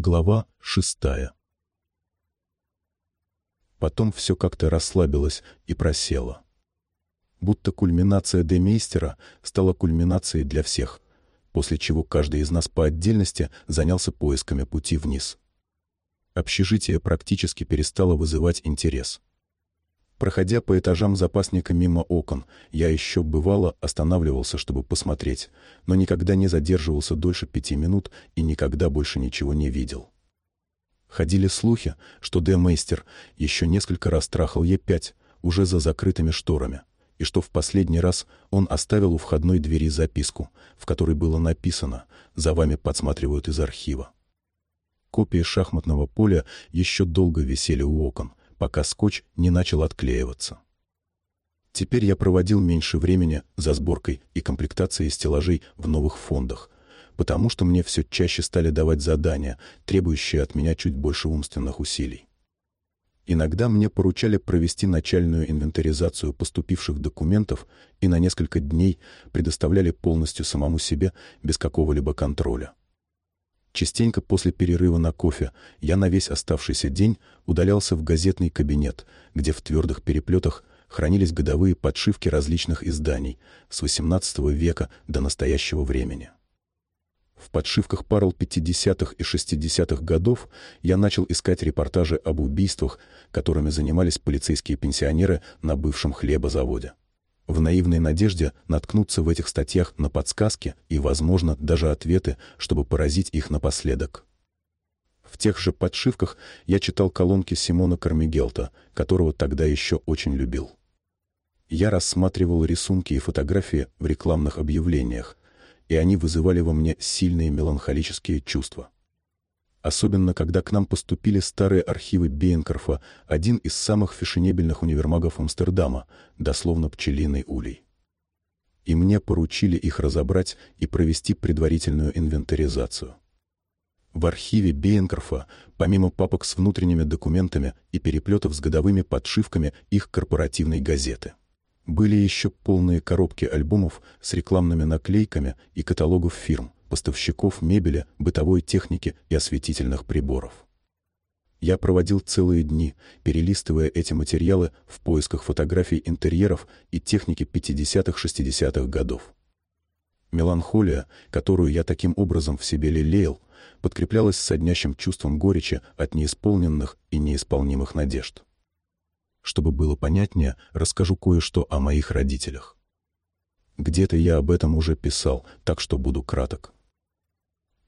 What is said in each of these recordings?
Глава шестая. Потом все как-то расслабилось и просело. Будто кульминация Демейстера стала кульминацией для всех, после чего каждый из нас по отдельности занялся поисками пути вниз. Общежитие практически перестало вызывать интерес. Проходя по этажам запасника мимо окон, я еще бывало останавливался, чтобы посмотреть, но никогда не задерживался дольше пяти минут и никогда больше ничего не видел. Ходили слухи, что Д-мейстер еще несколько раз трахал Е5, уже за закрытыми шторами, и что в последний раз он оставил у входной двери записку, в которой было написано «За вами подсматривают из архива». Копии шахматного поля еще долго висели у окон, пока скотч не начал отклеиваться. Теперь я проводил меньше времени за сборкой и комплектацией стеллажей в новых фондах, потому что мне все чаще стали давать задания, требующие от меня чуть больше умственных усилий. Иногда мне поручали провести начальную инвентаризацию поступивших документов и на несколько дней предоставляли полностью самому себе без какого-либо контроля. Частенько после перерыва на кофе я на весь оставшийся день удалялся в газетный кабинет, где в твердых переплетах хранились годовые подшивки различных изданий с XVIII века до настоящего времени. В подшивках парл 50-х и 60-х годов я начал искать репортажи об убийствах, которыми занимались полицейские пенсионеры на бывшем хлебозаводе в наивной надежде наткнуться в этих статьях на подсказки и, возможно, даже ответы, чтобы поразить их напоследок. В тех же подшивках я читал колонки Симона Кармигелта, которого тогда еще очень любил. Я рассматривал рисунки и фотографии в рекламных объявлениях, и они вызывали во мне сильные меланхолические чувства особенно когда к нам поступили старые архивы Бейнкорфа, один из самых фешенебельных универмагов Амстердама, дословно пчелиный улей. И мне поручили их разобрать и провести предварительную инвентаризацию. В архиве Бейнкорфа, помимо папок с внутренними документами и переплетов с годовыми подшивками их корпоративной газеты, были еще полные коробки альбомов с рекламными наклейками и каталогов фирм, поставщиков мебели, бытовой техники и осветительных приборов. Я проводил целые дни, перелистывая эти материалы в поисках фотографий интерьеров и техники 50-60-х годов. Меланхолия, которую я таким образом в себе лелеял, подкреплялась соднящим чувством горечи от неисполненных и неисполнимых надежд. Чтобы было понятнее, расскажу кое-что о моих родителях. Где-то я об этом уже писал, так что буду краток.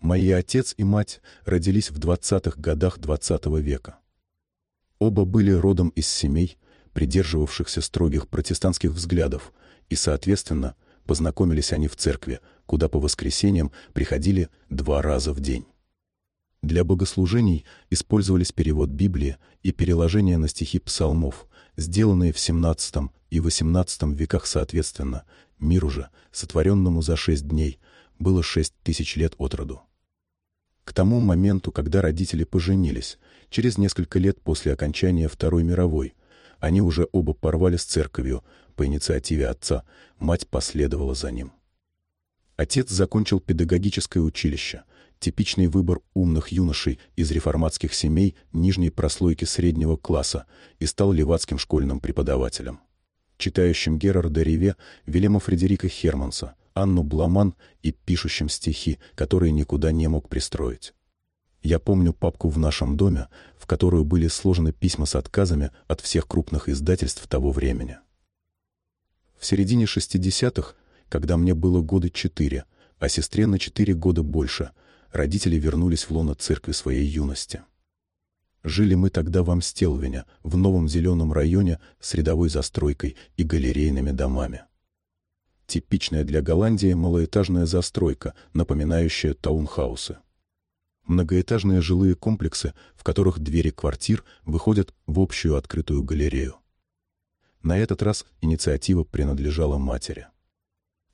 Мои отец и мать родились в 20-х годах XX -го века. Оба были родом из семей, придерживавшихся строгих протестантских взглядов, и, соответственно, познакомились они в церкви, куда по воскресеньям приходили два раза в день. Для богослужений использовались перевод Библии и переложение на стихи псалмов, сделанные в XVII и XVIII веках соответственно, миру же, сотворенному за шесть дней, было шесть тысяч лет от роду. К тому моменту, когда родители поженились, через несколько лет после окончания Второй мировой, они уже оба порвали с церковью по инициативе отца, мать последовала за ним. Отец закончил педагогическое училище, типичный выбор умных юношей из реформатских семей нижней прослойки среднего класса и стал левацким школьным преподавателем. Читающим Герарда Риве, Велема Фредерика Херманса, Анну Бламан и пишущим стихи, которые никуда не мог пристроить. Я помню папку в нашем доме, в которую были сложены письма с отказами от всех крупных издательств того времени. В середине 60-х, когда мне было года четыре, а сестре на четыре года больше, родители вернулись в лоно церкви своей юности. Жили мы тогда в Амстелвине, в новом зеленом районе с рядовой застройкой и галерейными домами типичная для Голландии малоэтажная застройка, напоминающая таунхаусы. Многоэтажные жилые комплексы, в которых двери квартир выходят в общую открытую галерею. На этот раз инициатива принадлежала матери.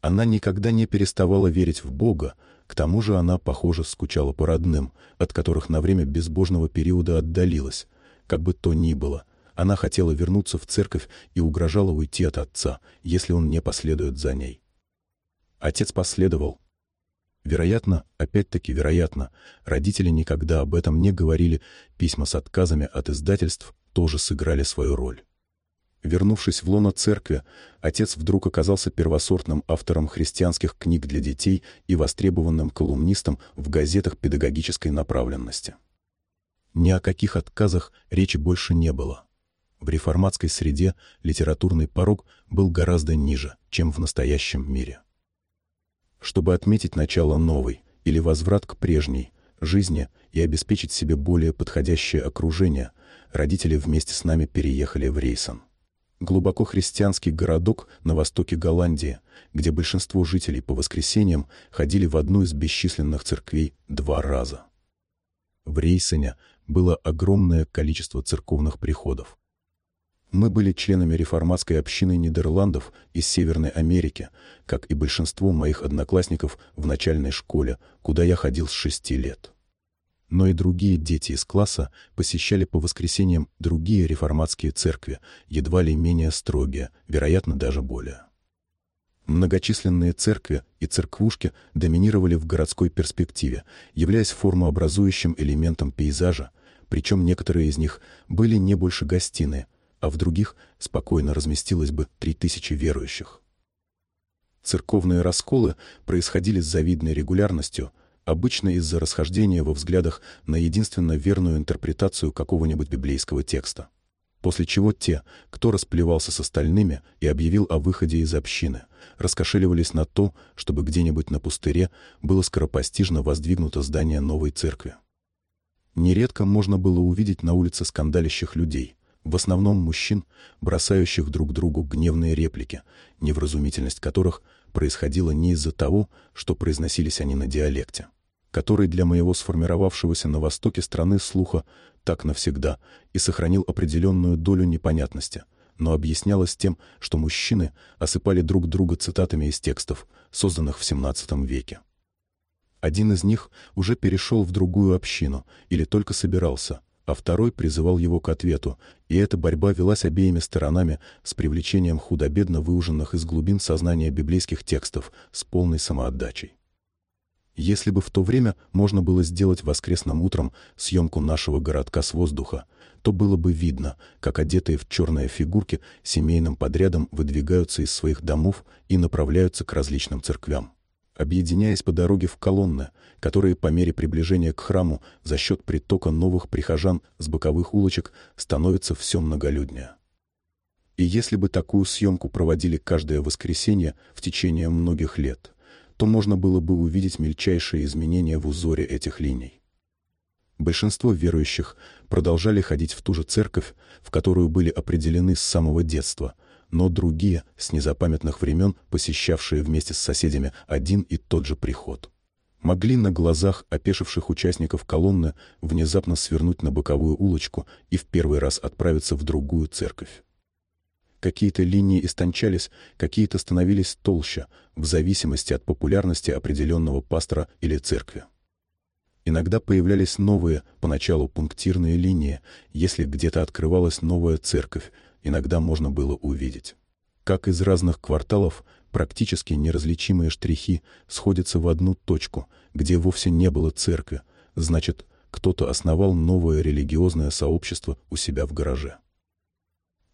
Она никогда не переставала верить в Бога, к тому же она, похоже, скучала по родным, от которых на время безбожного периода отдалилась, как бы то ни было – она хотела вернуться в церковь и угрожала уйти от отца, если он не последует за ней. Отец последовал. Вероятно, опять-таки вероятно, родители никогда об этом не говорили, письма с отказами от издательств тоже сыграли свою роль. Вернувшись в лоно церкви, отец вдруг оказался первосортным автором христианских книг для детей и востребованным колумнистом в газетах педагогической направленности. Ни о каких отказах речи больше не было. В реформатской среде литературный порог был гораздо ниже, чем в настоящем мире. Чтобы отметить начало новой или возврат к прежней жизни и обеспечить себе более подходящее окружение, родители вместе с нами переехали в Рейсон. Глубоко христианский городок на востоке Голландии, где большинство жителей по воскресеньям ходили в одну из бесчисленных церквей два раза. В Рейсене было огромное количество церковных приходов. Мы были членами реформатской общины Нидерландов из Северной Америки, как и большинство моих одноклассников в начальной школе, куда я ходил с шести лет. Но и другие дети из класса посещали по воскресеньям другие реформатские церкви, едва ли менее строгие, вероятно, даже более. Многочисленные церкви и церквушки доминировали в городской перспективе, являясь формообразующим элементом пейзажа, причем некоторые из них были не больше гостиные, а в других спокойно разместилось бы три тысячи верующих. Церковные расколы происходили с завидной регулярностью, обычно из-за расхождения во взглядах на единственно верную интерпретацию какого-нибудь библейского текста. После чего те, кто расплевался с остальными и объявил о выходе из общины, раскошеливались на то, чтобы где-нибудь на пустыре было скоропостижно воздвигнуто здание новой церкви. Нередко можно было увидеть на улице скандалящих людей, в основном мужчин, бросающих друг другу гневные реплики, невразумительность которых происходила не из-за того, что произносились они на диалекте, который для моего сформировавшегося на востоке страны слуха так навсегда и сохранил определенную долю непонятности, но объяснялось тем, что мужчины осыпали друг друга цитатами из текстов, созданных в XVII веке. Один из них уже перешел в другую общину или только собирался — а второй призывал его к ответу, и эта борьба велась обеими сторонами с привлечением худо-бедно выуженных из глубин сознания библейских текстов с полной самоотдачей. Если бы в то время можно было сделать воскресным утром съемку нашего городка с воздуха, то было бы видно, как одетые в черные фигурки семейным подрядом выдвигаются из своих домов и направляются к различным церквям объединяясь по дороге в колонны, которые по мере приближения к храму за счет притока новых прихожан с боковых улочек становятся все многолюднее. И если бы такую съемку проводили каждое воскресенье в течение многих лет, то можно было бы увидеть мельчайшие изменения в узоре этих линий. Большинство верующих продолжали ходить в ту же церковь, в которую были определены с самого детства – но другие, с незапамятных времен посещавшие вместе с соседями один и тот же приход. Могли на глазах опешивших участников колонны внезапно свернуть на боковую улочку и в первый раз отправиться в другую церковь. Какие-то линии истончались, какие-то становились толще, в зависимости от популярности определенного пастора или церкви. Иногда появлялись новые, поначалу пунктирные линии, если где-то открывалась новая церковь, иногда можно было увидеть. Как из разных кварталов практически неразличимые штрихи сходятся в одну точку, где вовсе не было церкви, значит, кто-то основал новое религиозное сообщество у себя в гараже.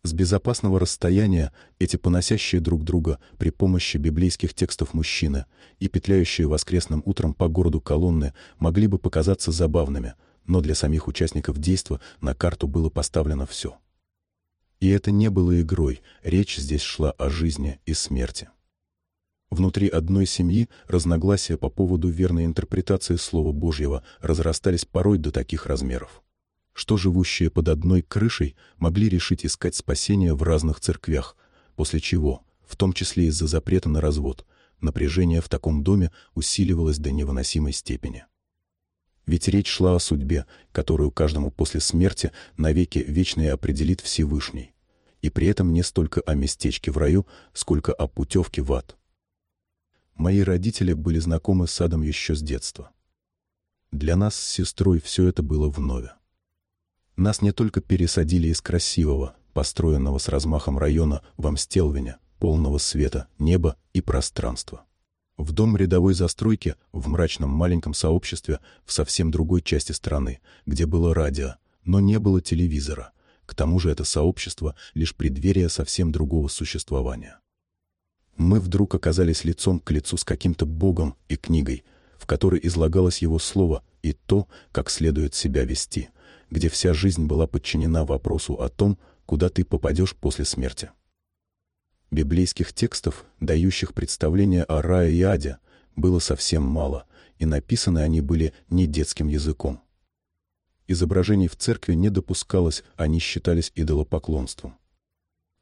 С безопасного расстояния эти поносящие друг друга при помощи библейских текстов мужчины и петляющие воскресным утром по городу колонны могли бы показаться забавными, но для самих участников действа на карту было поставлено все — и это не было игрой, речь здесь шла о жизни и смерти. Внутри одной семьи разногласия по поводу верной интерпретации Слова Божьего разрастались порой до таких размеров. Что живущие под одной крышей могли решить искать спасения в разных церквях, после чего, в том числе из-за запрета на развод, напряжение в таком доме усиливалось до невыносимой степени. Ведь речь шла о судьбе, которую каждому после смерти навеки вечное определит Всевышний. И при этом не столько о местечке в раю, сколько о путевке в ад. Мои родители были знакомы с садом еще с детства. Для нас с сестрой все это было вновь. Нас не только пересадили из красивого, построенного с размахом района в Амстелвине, полного света, неба и пространства. В дом рядовой застройки в мрачном маленьком сообществе в совсем другой части страны, где было радио, но не было телевизора. К тому же это сообщество — лишь преддверие совсем другого существования. Мы вдруг оказались лицом к лицу с каким-то богом и книгой, в которой излагалось его слово и то, как следует себя вести, где вся жизнь была подчинена вопросу о том, куда ты попадешь после смерти. Библейских текстов, дающих представление о рае и аде, было совсем мало, и написаны они были не детским языком. Изображений в церкви не допускалось, они считались идолопоклонством.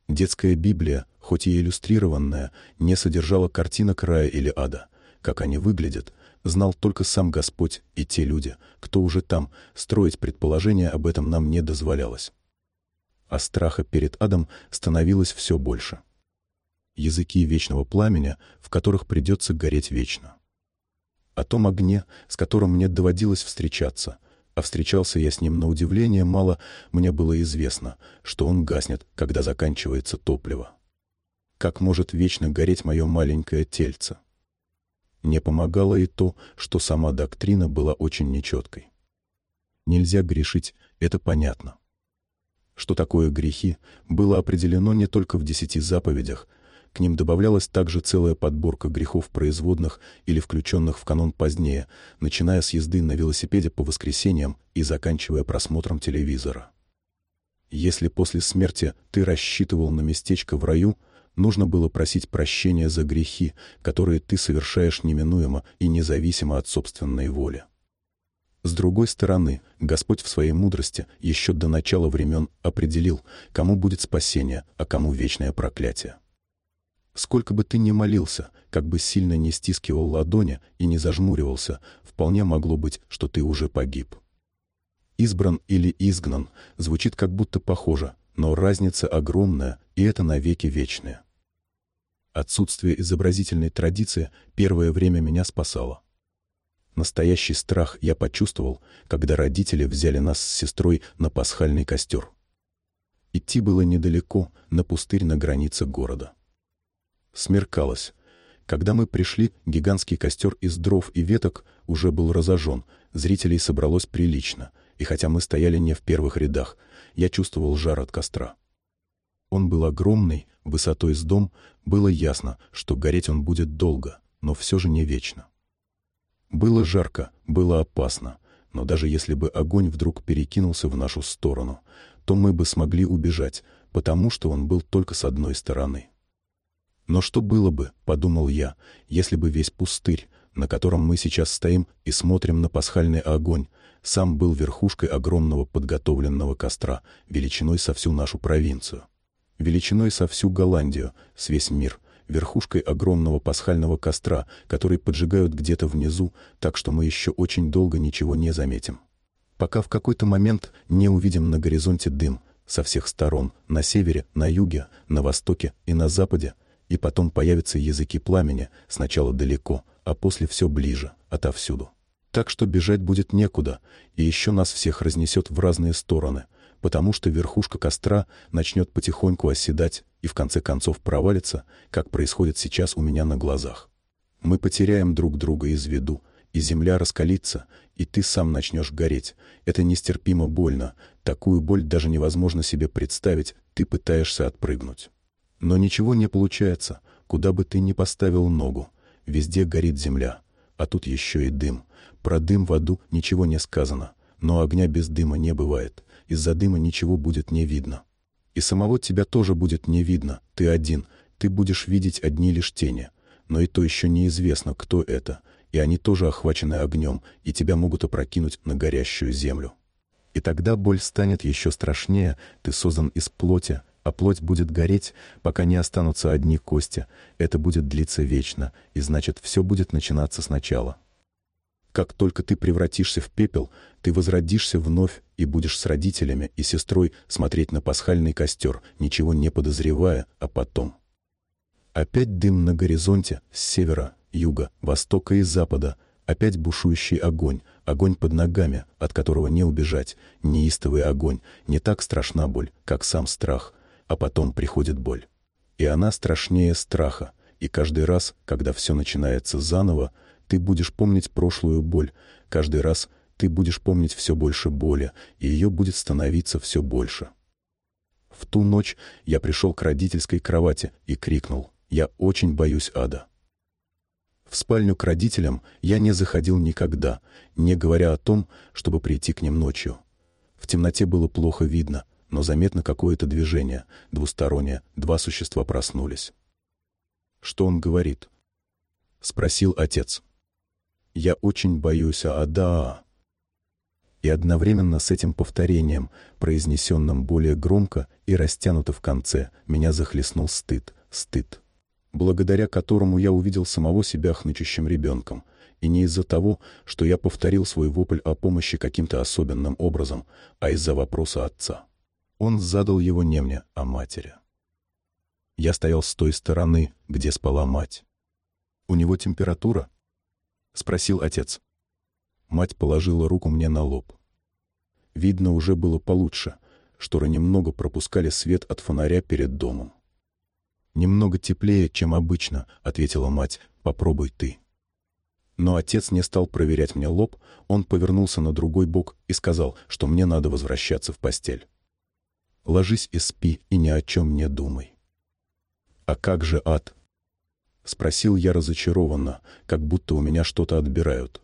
Детская Библия, хоть и иллюстрированная, не содержала картинок рая или ада. Как они выглядят, знал только сам Господь и те люди, кто уже там, строить предположения об этом нам не дозволялось. А страха перед адом становилось все больше языки вечного пламени, в которых придется гореть вечно. О том огне, с которым мне доводилось встречаться, а встречался я с ним на удивление мало, мне было известно, что он гаснет, когда заканчивается топливо. Как может вечно гореть мое маленькое тельце? Не помогало и то, что сама доктрина была очень нечеткой. Нельзя грешить, это понятно. Что такое грехи, было определено не только в десяти заповедях, к ним добавлялась также целая подборка грехов производных или включенных в канон позднее, начиная с езды на велосипеде по воскресеньям и заканчивая просмотром телевизора. Если после смерти ты рассчитывал на местечко в раю, нужно было просить прощения за грехи, которые ты совершаешь неминуемо и независимо от собственной воли. С другой стороны, Господь в своей мудрости еще до начала времен определил, кому будет спасение, а кому вечное проклятие. Сколько бы ты ни молился, как бы сильно не стискивал ладони и не зажмуривался, вполне могло быть, что ты уже погиб. «Избран» или «изгнан» звучит как будто похоже, но разница огромная, и это навеки вечное. Отсутствие изобразительной традиции первое время меня спасало. Настоящий страх я почувствовал, когда родители взяли нас с сестрой на пасхальный костер. Идти было недалеко, на пустырь на границе города. Смеркалось. Когда мы пришли, гигантский костер из дров и веток уже был разожжен, зрителей собралось прилично, и хотя мы стояли не в первых рядах, я чувствовал жар от костра. Он был огромный, высотой с дом, было ясно, что гореть он будет долго, но все же не вечно. Было жарко, было опасно, но даже если бы огонь вдруг перекинулся в нашу сторону, то мы бы смогли убежать, потому что он был только с одной стороны. Но что было бы, подумал я, если бы весь пустырь, на котором мы сейчас стоим и смотрим на пасхальный огонь, сам был верхушкой огромного подготовленного костра, величиной со всю нашу провинцию. Величиной со всю Голландию, с весь мир, верхушкой огромного пасхального костра, который поджигают где-то внизу, так что мы еще очень долго ничего не заметим. Пока в какой-то момент не увидим на горизонте дым со всех сторон, на севере, на юге, на востоке и на западе, и потом появятся языки пламени, сначала далеко, а после все ближе, отовсюду. Так что бежать будет некуда, и еще нас всех разнесет в разные стороны, потому что верхушка костра начнет потихоньку оседать и в конце концов провалится, как происходит сейчас у меня на глазах. Мы потеряем друг друга из виду, и земля раскалится, и ты сам начнешь гореть. Это нестерпимо больно. Такую боль даже невозможно себе представить, ты пытаешься отпрыгнуть. Но ничего не получается, куда бы ты ни поставил ногу. Везде горит земля, а тут еще и дым. Про дым в аду ничего не сказано, но огня без дыма не бывает. Из-за дыма ничего будет не видно. И самого тебя тоже будет не видно, ты один, ты будешь видеть одни лишь тени. Но и то еще неизвестно, кто это, и они тоже охвачены огнем, и тебя могут опрокинуть на горящую землю. И тогда боль станет еще страшнее, ты создан из плоти, а плоть будет гореть, пока не останутся одни кости. Это будет длиться вечно, и значит, все будет начинаться сначала. Как только ты превратишься в пепел, ты возродишься вновь и будешь с родителями и сестрой смотреть на пасхальный костер, ничего не подозревая, а потом. Опять дым на горизонте с севера, юга, востока и запада, опять бушующий огонь, огонь под ногами, от которого не убежать, неистовый огонь, не так страшна боль, как сам страх, а потом приходит боль. И она страшнее страха, И каждый раз, когда все начинается заново, ты будешь помнить прошлую боль. Каждый раз ты будешь помнить все больше боли, и ее будет становиться все больше. В ту ночь я пришел к родительской кровати и крикнул «Я очень боюсь ада». В спальню к родителям я не заходил никогда, не говоря о том, чтобы прийти к ним ночью. В темноте было плохо видно, но заметно какое-то движение, двустороннее, два существа проснулись. «Что он говорит?» — спросил отец. «Я очень боюсь ада». И одновременно с этим повторением, произнесенным более громко и растянуто в конце, меня захлестнул стыд, стыд благодаря которому я увидел самого себя хнычущим ребенком, и не из-за того, что я повторил свой вопль о помощи каким-то особенным образом, а из-за вопроса отца. Он задал его не мне, а матери. Я стоял с той стороны, где спала мать. «У него температура?» — спросил отец. Мать положила руку мне на лоб. Видно, уже было получше. Шторы немного пропускали свет от фонаря перед домом. «Немного теплее, чем обычно», — ответила мать. «Попробуй ты». Но отец не стал проверять мне лоб, он повернулся на другой бок и сказал, что мне надо возвращаться в постель. «Ложись и спи, и ни о чем не думай». «А как же ад?» — спросил я разочарованно, как будто у меня что-то отбирают.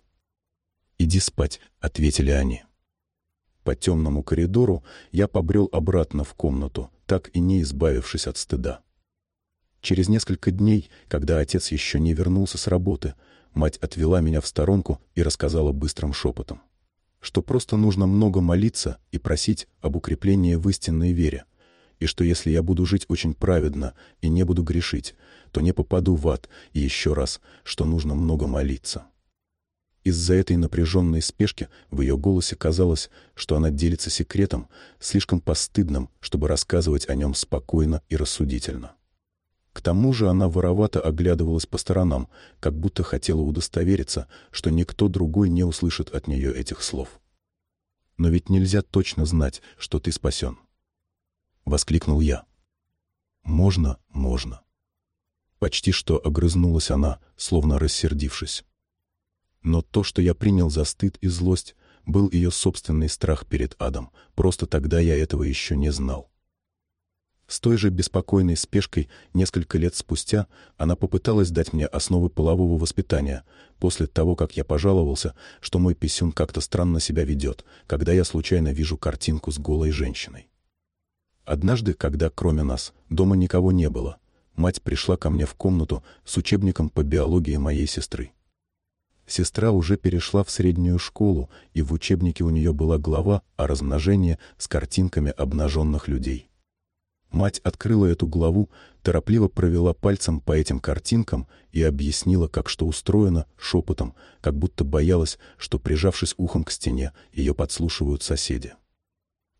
«Иди спать», — ответили они. По темному коридору я побрел обратно в комнату, так и не избавившись от стыда. Через несколько дней, когда отец еще не вернулся с работы, мать отвела меня в сторонку и рассказала быстрым шепотом, что просто нужно много молиться и просить об укреплении в истинной вере, и что если я буду жить очень праведно и не буду грешить, то не попаду в ад, и еще раз, что нужно много молиться. Из-за этой напряженной спешки в ее голосе казалось, что она делится секретом, слишком постыдным, чтобы рассказывать о нем спокойно и рассудительно. К тому же она воровато оглядывалась по сторонам, как будто хотела удостовериться, что никто другой не услышит от нее этих слов. «Но ведь нельзя точно знать, что ты спасен!» — воскликнул я. «Можно, можно!» Почти что огрызнулась она, словно рассердившись. Но то, что я принял за стыд и злость, был ее собственный страх перед адом, просто тогда я этого еще не знал. С той же беспокойной спешкой несколько лет спустя она попыталась дать мне основы полового воспитания, после того, как я пожаловался, что мой писюн как-то странно себя ведет, когда я случайно вижу картинку с голой женщиной. Однажды, когда кроме нас дома никого не было, мать пришла ко мне в комнату с учебником по биологии моей сестры. Сестра уже перешла в среднюю школу, и в учебнике у нее была глава о размножении с картинками обнаженных людей. Мать открыла эту главу, торопливо провела пальцем по этим картинкам и объяснила, как что устроено, шепотом, как будто боялась, что, прижавшись ухом к стене, ее подслушивают соседи.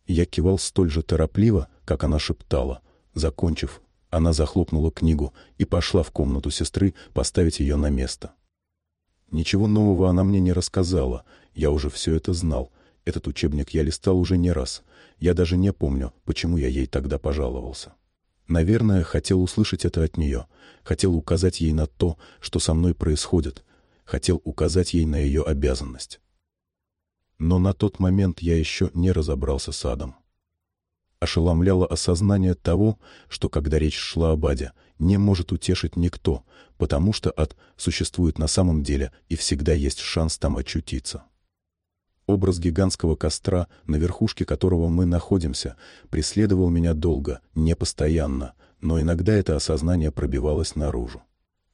Я кивал столь же торопливо, как она шептала. Закончив, она захлопнула книгу и пошла в комнату сестры поставить ее на место. Ничего нового она мне не рассказала, я уже все это знал. Этот учебник я листал уже не раз — я даже не помню, почему я ей тогда пожаловался. Наверное, хотел услышать это от нее, хотел указать ей на то, что со мной происходит, хотел указать ей на ее обязанность. Но на тот момент я еще не разобрался с адом. Ошеломляло осознание того, что когда речь шла об аде, не может утешить никто, потому что ад существует на самом деле и всегда есть шанс там очутиться. Образ гигантского костра, на верхушке которого мы находимся, преследовал меня долго, непостоянно, но иногда это осознание пробивалось наружу.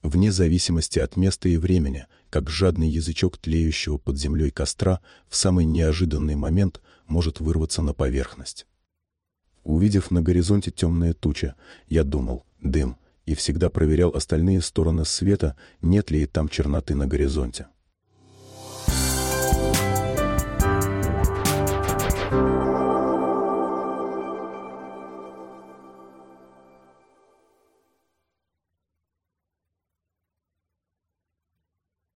Вне зависимости от места и времени, как жадный язычок тлеющего под землей костра в самый неожиданный момент может вырваться на поверхность. Увидев на горизонте темные тучи, я думал «дым» и всегда проверял остальные стороны света, нет ли и там черноты на горизонте.